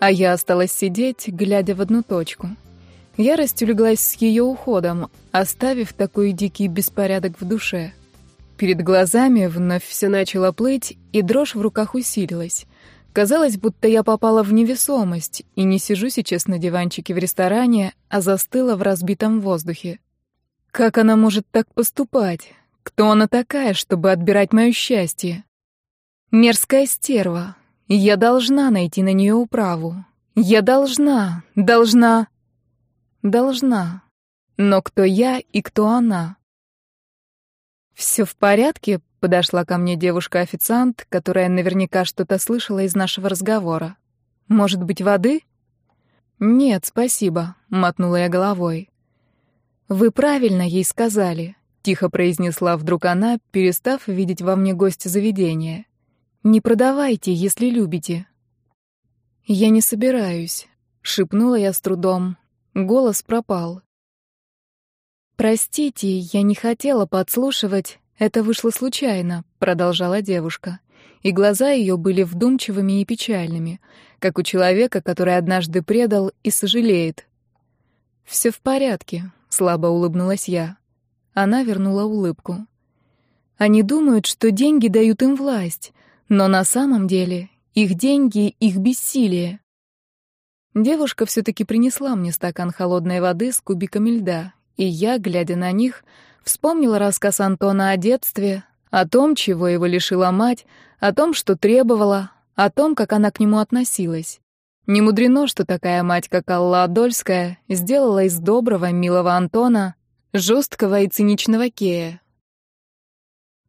А я осталась сидеть, глядя в одну точку. Ярость улеглась с ее уходом, оставив такой дикий беспорядок в душе. Перед глазами вновь все начало плыть, и дрожь в руках усилилась. Казалось, будто я попала в невесомость и не сижу сейчас на диванчике в ресторане, а застыла в разбитом воздухе. Как она может так поступать? Кто она такая, чтобы отбирать мое счастье? Мерзкая стерва. Я должна найти на нее управу. Я должна, должна, должна. Но кто я и кто она? Все в порядке? Подошла ко мне девушка-официант, которая наверняка что-то слышала из нашего разговора. Может быть, воды? Нет, спасибо, мотнула я головой. Вы правильно ей сказали, тихо произнесла вдруг она, перестав видеть во мне гостя заведения. Не продавайте, если любите. Я не собираюсь, шипнула я с трудом. Голос пропал. Простите, я не хотела подслушивать. Это вышло случайно, продолжала девушка, и глаза ее были вдумчивыми и печальными, как у человека, который однажды предал и сожалеет. Все в порядке, слабо улыбнулась я. Она вернула улыбку. Они думают, что деньги дают им власть, но на самом деле их деньги — их бессилие. Девушка все-таки принесла мне стакан холодной воды с кубиками льда, и я, глядя на них, вспомнила рассказ Антона о детстве, о том, чего его лишила мать, о том, что требовала, о том, как она к нему относилась. Не мудрено, что такая мать, как Алла Адольская, сделала из доброго, милого Антона жесткого и циничного Кея.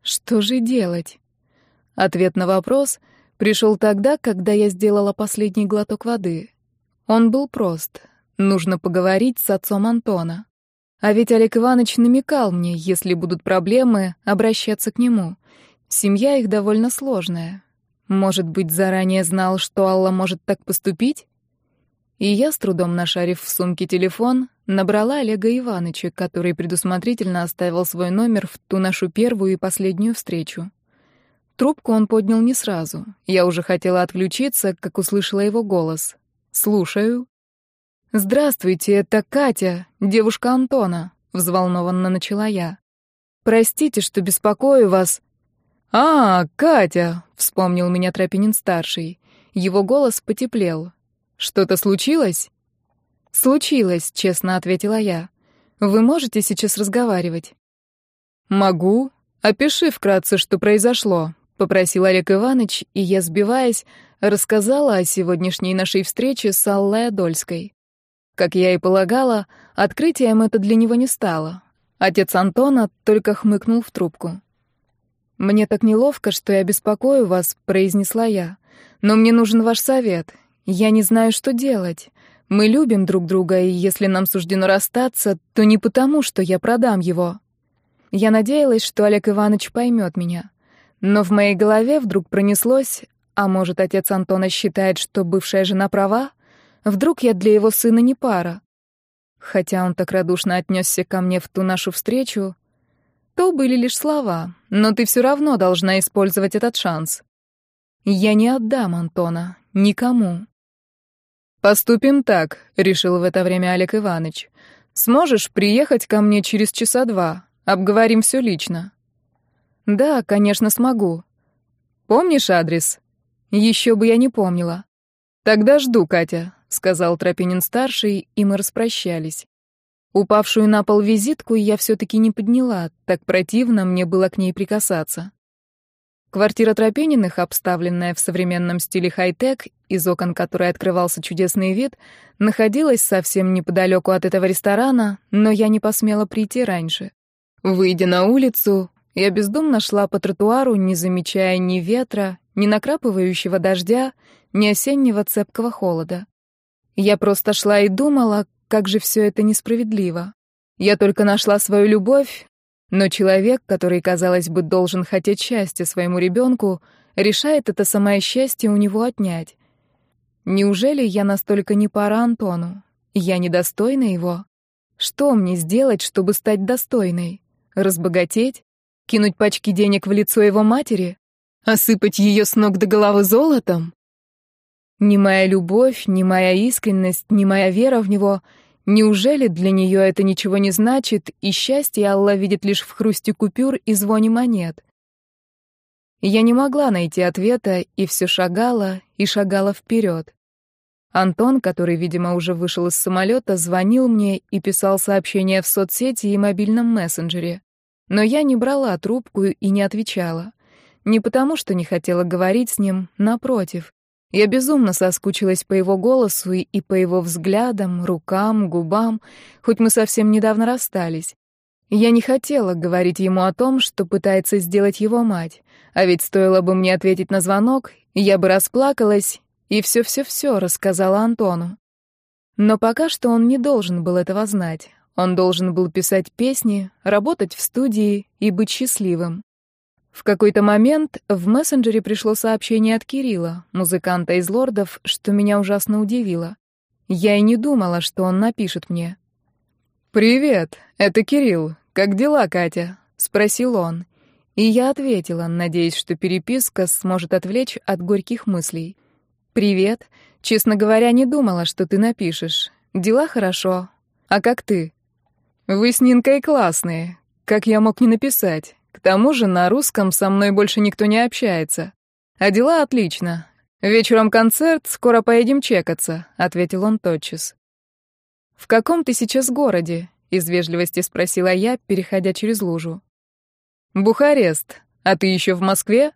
Что же делать? Ответ на вопрос пришел тогда, когда я сделала последний глоток воды. Он был прост. Нужно поговорить с отцом Антона. А ведь Олег Иванович намекал мне, если будут проблемы, обращаться к нему. Семья их довольно сложная. Может быть, заранее знал, что Алла может так поступить? И я, с трудом нашарив в сумке телефон, набрала Олега Ивановича, который предусмотрительно оставил свой номер в ту нашу первую и последнюю встречу. Трубку он поднял не сразу. Я уже хотела отключиться, как услышала его голос. «Слушаю». «Здравствуйте, это Катя, девушка Антона», — взволнованно начала я. «Простите, что беспокою вас». «А, Катя», — вспомнил меня Тропинин-старший. Его голос потеплел. «Что-то случилось?» «Случилось», — честно ответила я. «Вы можете сейчас разговаривать?» «Могу. Опиши вкратце, что произошло», попросил Олег Иванович, и я, сбиваясь, рассказала о сегодняшней нашей встрече с Аллой Адольской. Как я и полагала, открытием это для него не стало. Отец Антона только хмыкнул в трубку. «Мне так неловко, что я беспокою вас», — произнесла я. «Но мне нужен ваш совет. Я не знаю, что делать. Мы любим друг друга, и если нам суждено расстаться, то не потому, что я продам его». Я надеялась, что Олег Иванович поймет меня. Но в моей голове вдруг пронеслось, а может, отец Антона считает, что бывшая жена права? Вдруг я для его сына не пара? Хотя он так радушно отнесся ко мне в ту нашу встречу, то были лишь слова, но ты все равно должна использовать этот шанс. Я не отдам Антона никому. Поступим так, решил в это время Олег Иванович. Сможешь приехать ко мне через часа два, обговорим все лично. Да, конечно, смогу. Помнишь адрес? Еще бы я не помнила. Тогда жду, Катя, сказал Тропинин-старший, и мы распрощались. Упавшую на пол визитку я все-таки не подняла, так противно мне было к ней прикасаться. Квартира Тропининых, обставленная в современном стиле хай-тек, из окон которой открывался чудесный вид, находилась совсем неподалеку от этого ресторана, но я не посмела прийти раньше. Выйдя на улицу, я бездумно шла по тротуару, не замечая ни ветра, ни накрапывающего дождя, ни осеннего цепкого холода. Я просто шла и думала, как же все это несправедливо. Я только нашла свою любовь, но человек, который, казалось бы, должен хотеть счастья своему ребенку, решает это самое счастье у него отнять. Неужели я настолько не пара Антону? Я недостойна его? Что мне сделать, чтобы стать достойной? Разбогатеть? Кинуть пачки денег в лицо его матери? Осыпать ее с ног до головы золотом? Ни моя любовь, ни моя искренность, ни моя вера в него — Неужели для нее это ничего не значит, и счастье Алла видит лишь в хрусте купюр и звоне монет? Я не могла найти ответа и все шагала и шагала вперед. Антон, который, видимо, уже вышел из самолета, звонил мне и писал сообщения в соцсети и мобильном мессенджере. Но я не брала трубку и не отвечала. Не потому, что не хотела говорить с ним, напротив. Я безумно соскучилась по его голосу и по его взглядам, рукам, губам, хоть мы совсем недавно расстались. Я не хотела говорить ему о том, что пытается сделать его мать, а ведь стоило бы мне ответить на звонок, я бы расплакалась и все-все-все рассказала Антону. Но пока что он не должен был этого знать. Он должен был писать песни, работать в студии и быть счастливым. В какой-то момент в мессенджере пришло сообщение от Кирилла, музыканта из лордов, что меня ужасно удивило. Я и не думала, что он напишет мне. «Привет, это Кирилл. Как дела, Катя?» — спросил он. И я ответила, надеясь, что переписка сможет отвлечь от горьких мыслей. «Привет. Честно говоря, не думала, что ты напишешь. Дела хорошо. А как ты?» «Вы с Нинкой классные. Как я мог не написать? К тому же на русском со мной больше никто не общается. А дела отлично. Вечером концерт, скоро поедем чекаться», — ответил он тотчас. «В каком ты сейчас городе?» — из вежливости спросила я, переходя через лужу. «Бухарест. А ты еще в Москве?»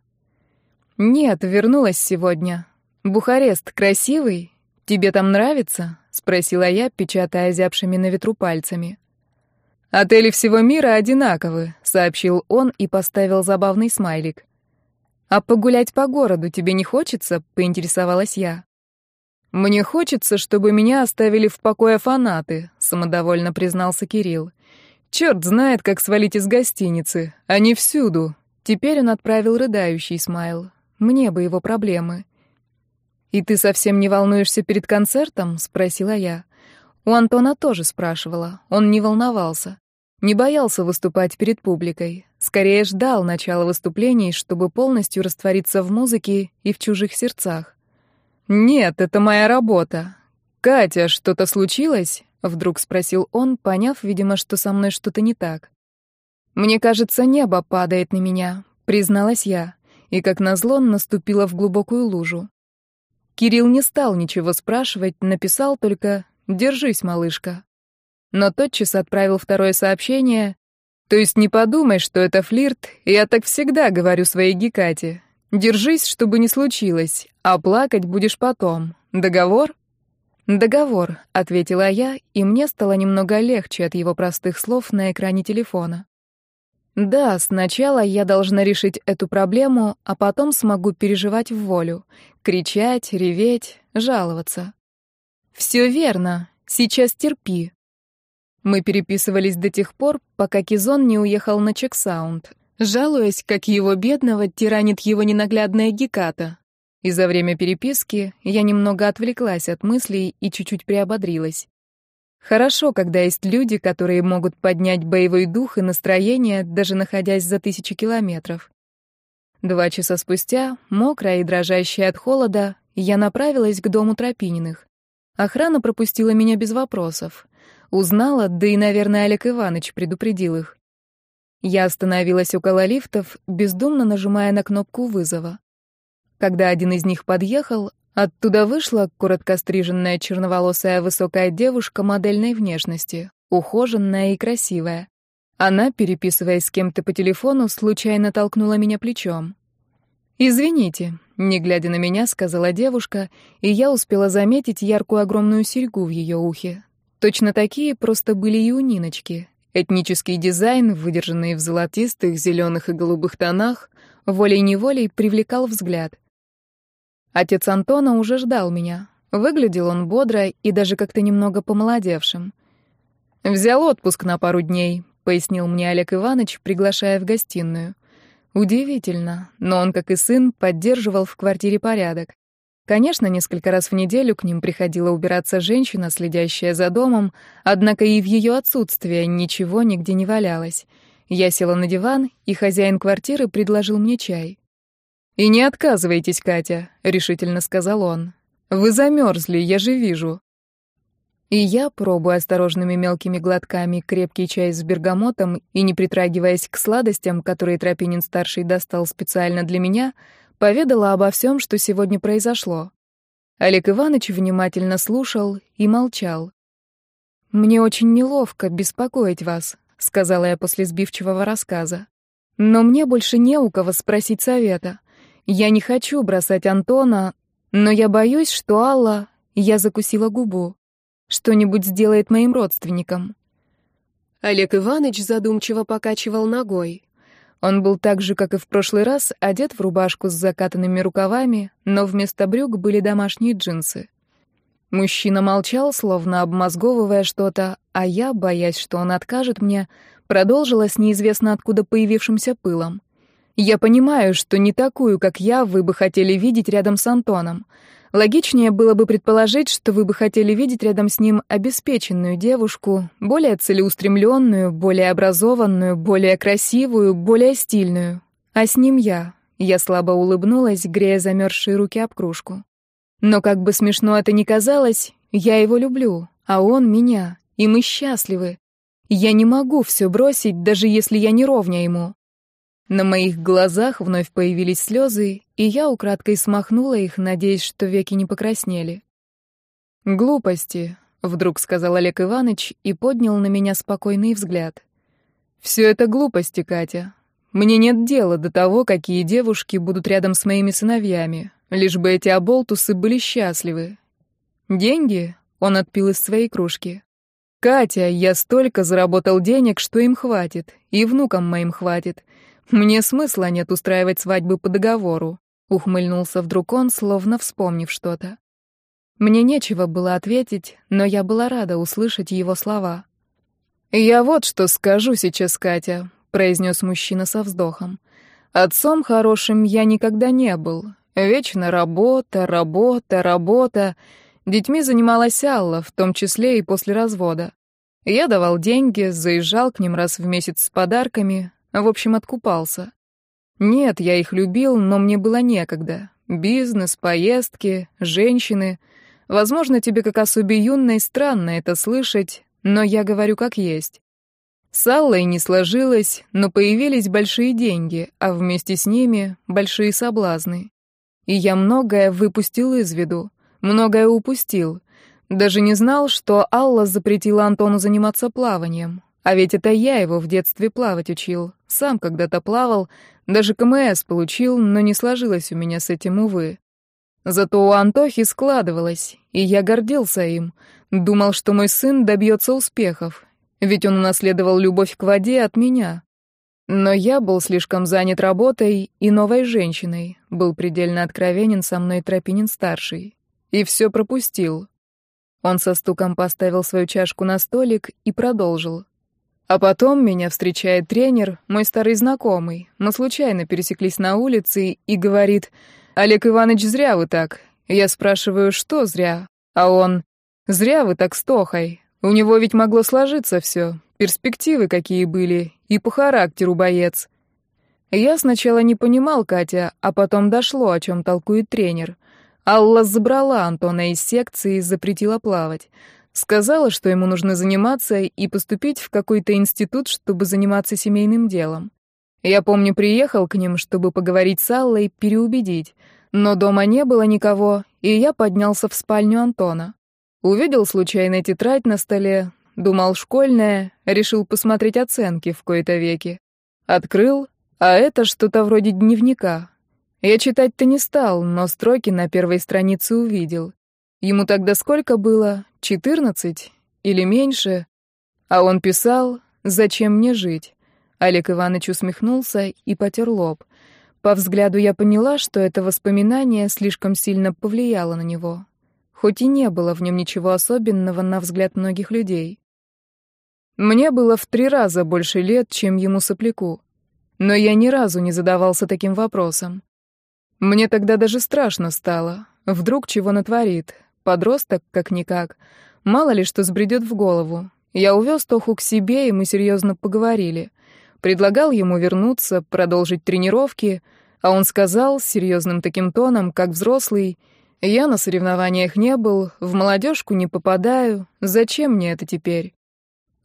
«Нет, вернулась сегодня. Бухарест красивый? Тебе там нравится?» — спросила я, печатая зябшими на ветру пальцами. «Отели всего мира одинаковы», — сообщил он и поставил забавный смайлик. «А погулять по городу тебе не хочется?» — поинтересовалась я. «Мне хочется, чтобы меня оставили в покое фанаты», — самодовольно признался Кирилл. «Черт знает, как свалить из гостиницы. Они всюду». Теперь он отправил рыдающий смайл. Мне бы его проблемы. «И ты совсем не волнуешься перед концертом?» — спросила я. У Антона тоже спрашивала. Он не волновался. Не боялся выступать перед публикой, скорее ждал начала выступлений, чтобы полностью раствориться в музыке и в чужих сердцах. «Нет, это моя работа. Катя, что-то случилось?» — вдруг спросил он, поняв, видимо, что со мной что-то не так. «Мне кажется, небо падает на меня», — призналась я, и, как назло, наступила в глубокую лужу. Кирилл не стал ничего спрашивать, написал только «Держись, малышка» но тотчас отправил второе сообщение. То есть не подумай, что это флирт, я так всегда говорю своей Гекате. Держись, чтобы не случилось, а плакать будешь потом. Договор? Договор, ответила я, и мне стало немного легче от его простых слов на экране телефона. Да, сначала я должна решить эту проблему, а потом смогу переживать в волю, кричать, реветь, жаловаться. Все верно. Сейчас терпи. Мы переписывались до тех пор, пока Кизон не уехал на Чексаунд, жалуясь, как его бедного тиранит его ненаглядная Геката. И за время переписки я немного отвлеклась от мыслей и чуть-чуть приободрилась. Хорошо, когда есть люди, которые могут поднять боевой дух и настроение, даже находясь за тысячи километров. Два часа спустя, мокрая и дрожащая от холода, я направилась к дому Тропининых. Охрана пропустила меня без вопросов. Узнала, да и, наверное, Олег Иванович предупредил их. Я остановилась около лифтов, бездумно нажимая на кнопку вызова. Когда один из них подъехал, оттуда вышла коротко стриженная черноволосая высокая девушка модельной внешности, ухоженная и красивая. Она, переписываясь с кем-то по телефону, случайно толкнула меня плечом. «Извините», — не глядя на меня, сказала девушка, и я успела заметить яркую огромную серьгу в ее ухе, Точно такие просто были и у Ниночки. Этнический дизайн, выдержанный в золотистых, зеленых и голубых тонах, волей-неволей привлекал взгляд. Отец Антона уже ждал меня. Выглядел он бодро и даже как-то немного помолодевшим. «Взял отпуск на пару дней», — пояснил мне Олег Иванович, приглашая в гостиную. Удивительно, но он, как и сын, поддерживал в квартире порядок. Конечно, несколько раз в неделю к ним приходила убираться женщина, следящая за домом, однако и в ее отсутствие ничего нигде не валялось. Я села на диван, и хозяин квартиры предложил мне чай. «И не отказывайтесь, Катя», — решительно сказал он. Вы замерзли, я же вижу». И я, пробуя осторожными мелкими глотками крепкий чай с бергамотом и не притрагиваясь к сладостям, которые Тропинин-старший достал специально для меня, поведала обо всем, что сегодня произошло. Олег Иванович внимательно слушал и молчал. «Мне очень неловко беспокоить вас», — сказала я после сбивчивого рассказа. «Но мне больше не у кого спросить совета. Я не хочу бросать Антона, но я боюсь, что Алла...» Я закусила губу. «Что-нибудь сделает моим родственникам». Олег Иванович задумчиво покачивал ногой. Он был так же, как и в прошлый раз, одет в рубашку с закатанными рукавами, но вместо брюк были домашние джинсы. Мужчина молчал, словно обмозговывая что-то, а я, боясь, что он откажет мне, продолжила с неизвестно откуда появившимся пылом. «Я понимаю, что не такую, как я, вы бы хотели видеть рядом с Антоном. Логичнее было бы предположить, что вы бы хотели видеть рядом с ним обеспеченную девушку, более целеустремленную, более образованную, более красивую, более стильную. А с ним я. Я слабо улыбнулась, грея замерзшие руки об кружку. Но как бы смешно это ни казалось, я его люблю, а он меня, и мы счастливы. Я не могу все бросить, даже если я не ровня ему. На моих глазах вновь появились слезы, и я украдкой смахнула их, надеясь, что веки не покраснели. «Глупости», — вдруг сказал Олег Иванович и поднял на меня спокойный взгляд. «Все это глупости, Катя. Мне нет дела до того, какие девушки будут рядом с моими сыновьями, лишь бы эти оболтусы были счастливы. Деньги?» — он отпил из своей кружки. «Катя, я столько заработал денег, что им хватит, и внукам моим хватит». Мне смысла нет устраивать свадьбы по договору, ухмыльнулся вдруг он, словно вспомнив что-то. Мне нечего было ответить, но я была рада услышать его слова. «Я вот что скажу сейчас, Катя», — произнес мужчина со вздохом. «Отцом хорошим я никогда не был. Вечно работа, работа, работа. Детьми занималась Алла, в том числе и после развода. Я давал деньги, заезжал к ним раз в месяц с подарками, в общем, откупался. Нет, я их любил, но мне было некогда. Бизнес, поездки, женщины. Возможно, тебе как особе юной странно это слышать, но я говорю как есть. С Аллой не сложилось, но появились большие деньги, а вместе с ними большие соблазны. И я многое выпустил из виду, многое упустил. Даже не знал, что Алла запретила Антону заниматься плаванием. А ведь это я его в детстве плавать учил. Сам когда-то плавал, даже КМС получил, но не сложилось у меня с этим, увы. Зато у Антохи складывалось, и я гордился им. Думал, что мой сын добьется успехов, ведь он унаследовал любовь к воде от меня. Но я был слишком занят работой и новой женщиной, был предельно откровенен со мной Тропинин-старший. И все пропустил. Он со стуком поставил свою чашку на столик и продолжил. А потом меня встречает тренер, мой старый знакомый. Мы случайно пересеклись на улице и говорит, «Олег Иванович, зря вы так». Я спрашиваю, что зря? А он, «Зря вы так с Тохой. У него ведь могло сложиться все. Перспективы какие были. И по характеру боец». Я сначала не понимал Катя, а потом дошло, о чем толкует тренер. Алла забрала Антона из секции и запретила плавать. Сказала, что ему нужно заниматься и поступить в какой-то институт, чтобы заниматься семейным делом. Я помню, приехал к ним, чтобы поговорить с Аллой, переубедить. Но дома не было никого, и я поднялся в спальню Антона. Увидел случайно тетрадь на столе, думал школьная, решил посмотреть оценки в кои-то веки. Открыл, а это что-то вроде дневника. Я читать-то не стал, но строки на первой странице увидел. Ему тогда сколько было? Четырнадцать или меньше, а он писал «Зачем мне жить?». Олег Иванович усмехнулся и потер лоб. По взгляду я поняла, что это воспоминание слишком сильно повлияло на него, хоть и не было в нем ничего особенного на взгляд многих людей. Мне было в три раза больше лет, чем ему сопляку, но я ни разу не задавался таким вопросом. Мне тогда даже страшно стало, вдруг чего натворит, Подросток, как-никак. Мало ли что сбредет в голову. Я увез Тоху к себе, и мы серьезно поговорили. Предлагал ему вернуться, продолжить тренировки, а он сказал серьезным таким тоном, как взрослый, Я на соревнованиях не был, в молодежку не попадаю. Зачем мне это теперь?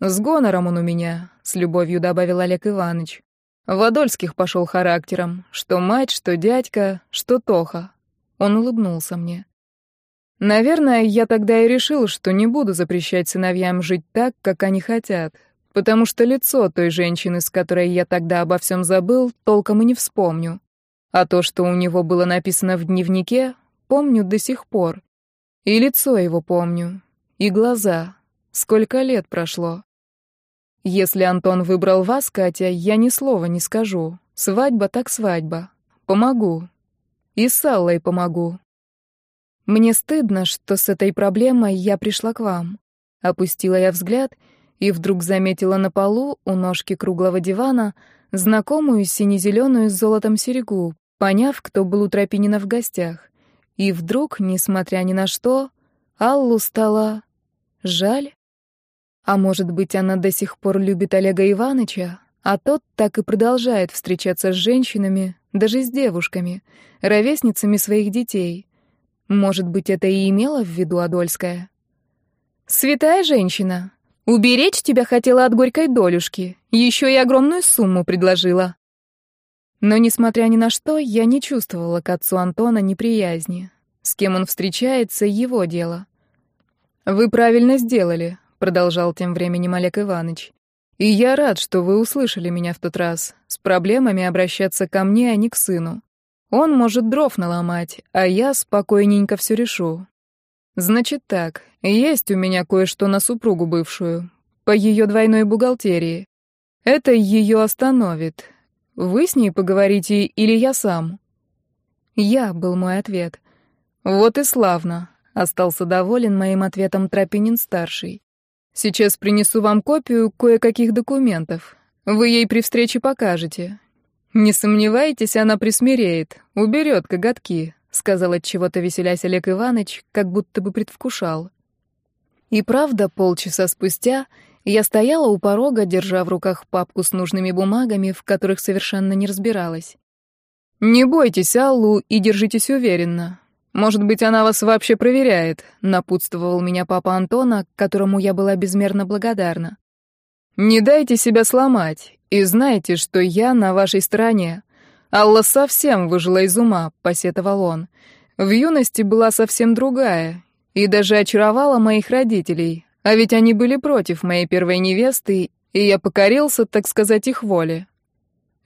С гонором он у меня, с любовью добавил Олег Иванович. В Адольских пошел характером, что мать, что дядька, что Тоха. Он улыбнулся мне. Наверное, я тогда и решил, что не буду запрещать сыновьям жить так, как они хотят, потому что лицо той женщины, с которой я тогда обо всем забыл, толком и не вспомню. А то, что у него было написано в дневнике, помню до сих пор. И лицо его помню, и глаза. Сколько лет прошло. Если Антон выбрал вас, Катя, я ни слова не скажу. Свадьба так свадьба. Помогу. И с Аллой помогу. Мне стыдно, что с этой проблемой я пришла к вам. Опустила я взгляд и вдруг заметила на полу у ножки круглого дивана знакомую сине-зеленую с золотом серьгу, поняв, кто был у Тропинина в гостях. И вдруг, несмотря ни на что, Аллу стало жаль. А может быть, она до сих пор любит Олега Ивановича, а тот так и продолжает встречаться с женщинами, даже с девушками, ровесницами своих детей. Может быть, это и имела в виду Адольская? «Святая женщина, уберечь тебя хотела от горькой долюшки, еще и огромную сумму предложила». Но, несмотря ни на что, я не чувствовала к отцу Антона неприязни. С кем он встречается — его дело. «Вы правильно сделали», — продолжал тем временем Олег Иванович. «И я рад, что вы услышали меня в тот раз. С проблемами обращаться ко мне, а не к сыну. Он может дров наломать, а я спокойненько все решу. Значит так, есть у меня кое-что на супругу бывшую, по ее двойной бухгалтерии. Это ее остановит. Вы с ней поговорите или я сам?» «Я» был мой ответ. «Вот и славно», — остался доволен моим ответом Тропинин-старший. «Сейчас принесу вам копию кое-каких документов. Вы ей при встрече покажете. Не сомневайтесь, она присмиреет, уберет коготки», — сказал от чего-то веселясь Олег Иванович, как будто бы предвкушал. И правда, полчаса спустя я стояла у порога, держа в руках папку с нужными бумагами, в которых совершенно не разбиралась. «Не бойтесь Аллу и держитесь уверенно. Может быть, она вас вообще проверяет», — напутствовал меня папа Антона, которому я была безмерно благодарна. «Не дайте себя сломать, и знайте, что я на вашей стороне. Алла совсем выжила из ума», — посетовал он. «В юности была совсем другая, и даже очаровала моих родителей, а ведь они были против моей первой невесты, и я покорился, так сказать, их воле.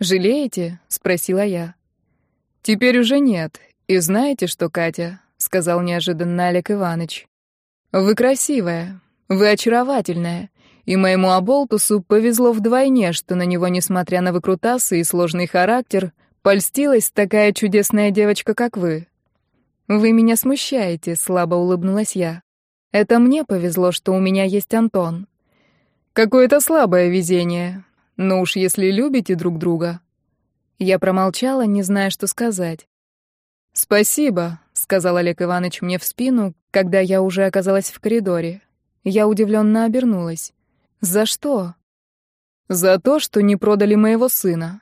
«Жалеете?» — спросила я. «Теперь уже нет. И знаете что, Катя?» — сказал неожиданно Олег Иванович. «Вы красивая, вы очаровательная, и моему оболтусу повезло вдвойне, что на него, несмотря на выкрутасы и сложный характер, польстилась такая чудесная девочка, как вы». «Вы меня смущаете», — слабо улыбнулась я. Это мне повезло, что у меня есть Антон. Какое-то слабое везение. Но уж если любите друг друга. Я промолчала, не зная, что сказать. «Спасибо», — сказал Олег Иванович мне в спину, когда я уже оказалась в коридоре. Я удивленно обернулась. «За что?» «За то, что не продали моего сына.